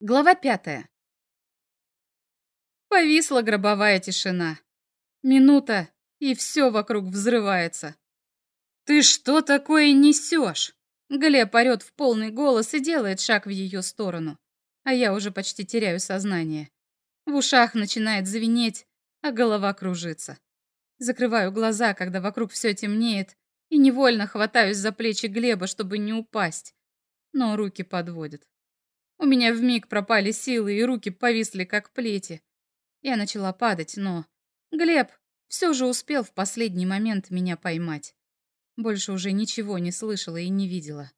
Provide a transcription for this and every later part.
Глава пятая. Повисла гробовая тишина. Минута, и все вокруг взрывается. «Ты что такое несешь?» Глеб орет в полный голос и делает шаг в ее сторону. А я уже почти теряю сознание. В ушах начинает звенеть, а голова кружится. Закрываю глаза, когда вокруг все темнеет, и невольно хватаюсь за плечи Глеба, чтобы не упасть. Но руки подводят. У меня вмиг пропали силы, и руки повисли, как плети. Я начала падать, но... Глеб все же успел в последний момент меня поймать. Больше уже ничего не слышала и не видела.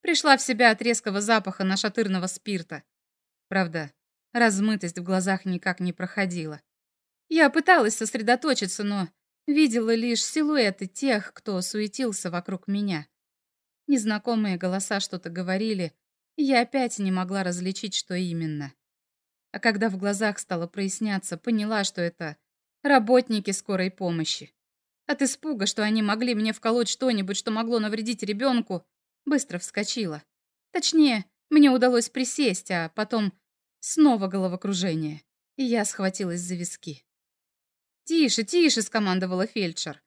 Пришла в себя от резкого запаха нашатырного спирта. Правда, размытость в глазах никак не проходила. Я пыталась сосредоточиться, но видела лишь силуэты тех, кто суетился вокруг меня. Незнакомые голоса что-то говорили, я опять не могла различить, что именно. А когда в глазах стало проясняться, поняла, что это работники скорой помощи. От испуга, что они могли мне вколоть что-нибудь, что могло навредить ребенку, быстро вскочила. Точнее, мне удалось присесть, а потом снова головокружение, и я схватилась за виски. «Тише, тише!» — скомандовала фельдшер.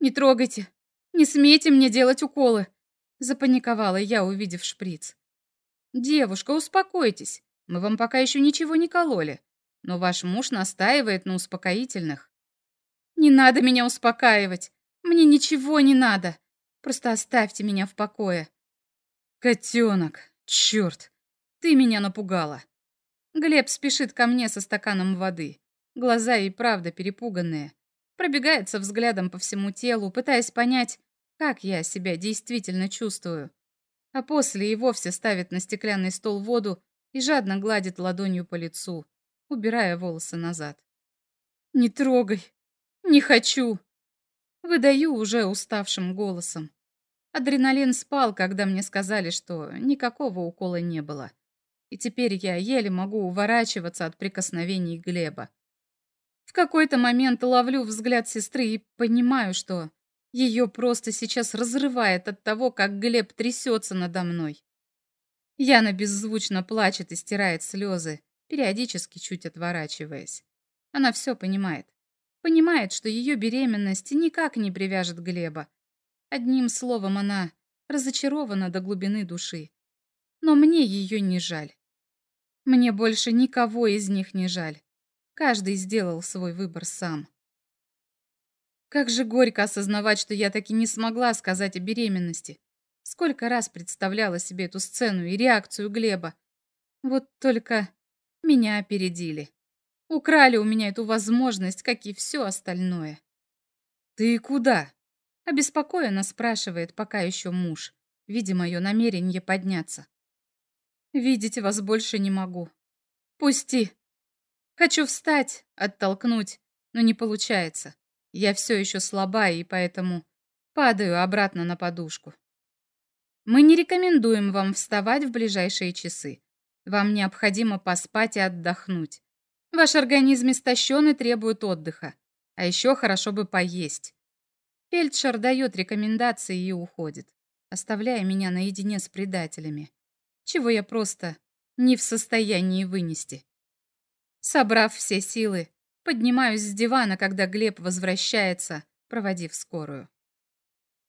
«Не трогайте! Не смейте мне делать уколы!» Запаниковала я, увидев шприц. «Девушка, успокойтесь. Мы вам пока еще ничего не кололи. Но ваш муж настаивает на успокоительных». «Не надо меня успокаивать. Мне ничего не надо. Просто оставьте меня в покое». «Котенок, черт, ты меня напугала». Глеб спешит ко мне со стаканом воды. Глаза и правда перепуганные. Пробегается взглядом по всему телу, пытаясь понять, как я себя действительно чувствую а после и вовсе ставит на стеклянный стол воду и жадно гладит ладонью по лицу, убирая волосы назад. «Не трогай! Не хочу!» Выдаю уже уставшим голосом. Адреналин спал, когда мне сказали, что никакого укола не было. И теперь я еле могу уворачиваться от прикосновений Глеба. В какой-то момент ловлю взгляд сестры и понимаю, что ее просто сейчас разрывает от того, как Глеб трясется надо мной. Яна беззвучно плачет и стирает слезы, периодически чуть отворачиваясь. Она все понимает. Понимает, что ее беременность никак не привяжет Глеба. Одним словом, она разочарована до глубины души. Но мне ее не жаль. Мне больше никого из них не жаль. Каждый сделал свой выбор сам. Как же горько осознавать, что я таки не смогла сказать о беременности. Сколько раз представляла себе эту сцену и реакцию Глеба. Вот только меня опередили. Украли у меня эту возможность, как и все остальное. «Ты куда?» — обеспокоенно спрашивает пока еще муж, видя мое намерение подняться. «Видеть вас больше не могу. Пусти. Хочу встать, оттолкнуть, но не получается. Я все еще слаба и поэтому падаю обратно на подушку. Мы не рекомендуем вам вставать в ближайшие часы. Вам необходимо поспать и отдохнуть. Ваш организм истощен и требует отдыха. А еще хорошо бы поесть. Фельдшер дает рекомендации и уходит, оставляя меня наедине с предателями, чего я просто не в состоянии вынести. Собрав все силы, Поднимаюсь с дивана, когда Глеб возвращается, проводив скорую.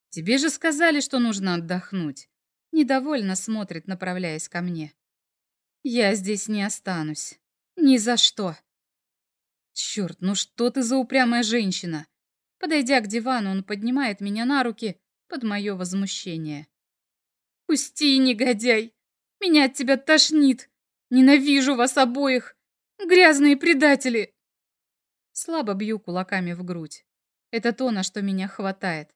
«Тебе же сказали, что нужно отдохнуть». Недовольно смотрит, направляясь ко мне. «Я здесь не останусь. Ни за что». «Черт, ну что ты за упрямая женщина?» Подойдя к дивану, он поднимает меня на руки под мое возмущение. «Пусти, негодяй! Меня от тебя тошнит! Ненавижу вас обоих! Грязные предатели!» Слабо бью кулаками в грудь. Это то, на что меня хватает.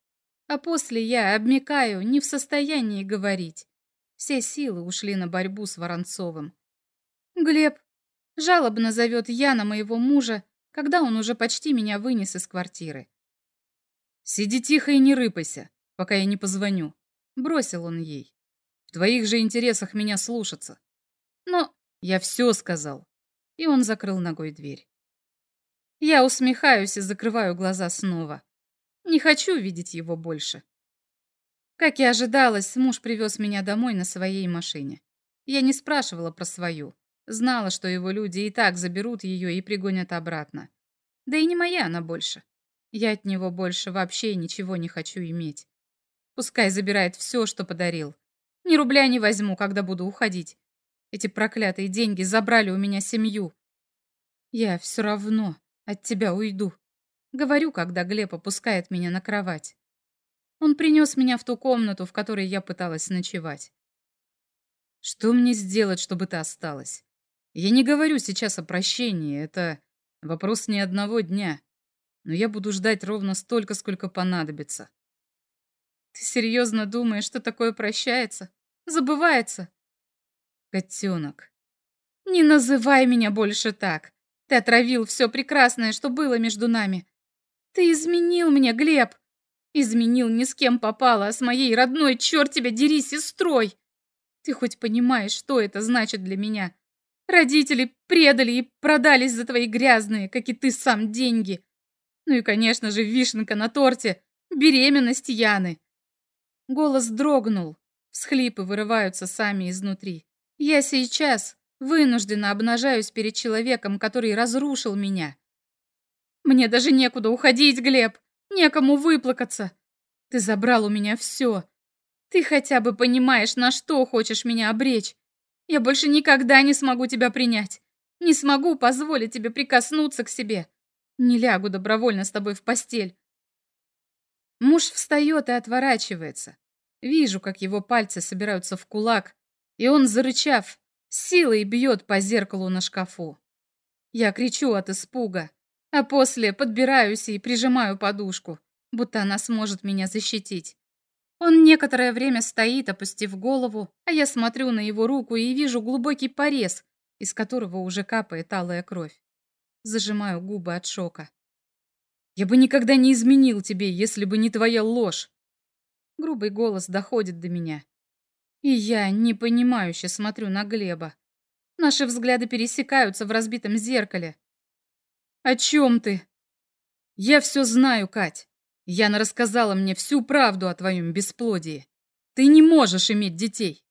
А после я обмекаю, не в состоянии говорить. Все силы ушли на борьбу с Воронцовым. Глеб жалобно зовет Яна моего мужа, когда он уже почти меня вынес из квартиры. «Сиди тихо и не рыпайся, пока я не позвоню», — бросил он ей. «В твоих же интересах меня слушаться». «Но я все сказал». И он закрыл ногой дверь. Я усмехаюсь и закрываю глаза снова. Не хочу видеть его больше. Как и ожидалось, муж привез меня домой на своей машине. Я не спрашивала про свою. Знала, что его люди и так заберут ее и пригонят обратно. Да и не моя она больше. Я от него больше вообще ничего не хочу иметь. Пускай забирает все, что подарил. Ни рубля не возьму, когда буду уходить. Эти проклятые деньги забрали у меня семью. Я все равно от тебя уйду. Говорю, когда Глеб опускает меня на кровать. Он принес меня в ту комнату, в которой я пыталась ночевать. Что мне сделать, чтобы ты осталась? Я не говорю сейчас о прощении, это вопрос не одного дня. Но я буду ждать ровно столько, сколько понадобится. Ты серьезно думаешь, что такое прощается? Забывается? Котенок. Не называй меня больше так. Ты отравил все прекрасное, что было между нами. Ты изменил мне, Глеб. Изменил ни с кем попало, а с моей родной, черт тебя дери, сестрой. Ты хоть понимаешь, что это значит для меня? Родители предали и продались за твои грязные, как и ты сам, деньги. Ну и, конечно же, вишенка на торте — беременность Яны. Голос дрогнул, всхлипы вырываются сами изнутри. Я сейчас вынужденно обнажаюсь перед человеком, который разрушил меня. Мне даже некуда уходить, Глеб, некому выплакаться. Ты забрал у меня все. Ты хотя бы понимаешь, на что хочешь меня обречь. Я больше никогда не смогу тебя принять. Не смогу позволить тебе прикоснуться к себе. Не лягу добровольно с тобой в постель. Муж встает и отворачивается. Вижу, как его пальцы собираются в кулак, и он, зарычав, силой бьет по зеркалу на шкафу. Я кричу от испуга, а после подбираюсь и прижимаю подушку, будто она сможет меня защитить. Он некоторое время стоит, опустив голову, а я смотрю на его руку и вижу глубокий порез, из которого уже капает алая кровь. Зажимаю губы от шока. «Я бы никогда не изменил тебе, если бы не твоя ложь!» Грубый голос доходит до меня. И я непонимающе смотрю на Глеба. Наши взгляды пересекаются в разбитом зеркале. «О чем ты?» «Я все знаю, Кать. Яна рассказала мне всю правду о твоем бесплодии. Ты не можешь иметь детей.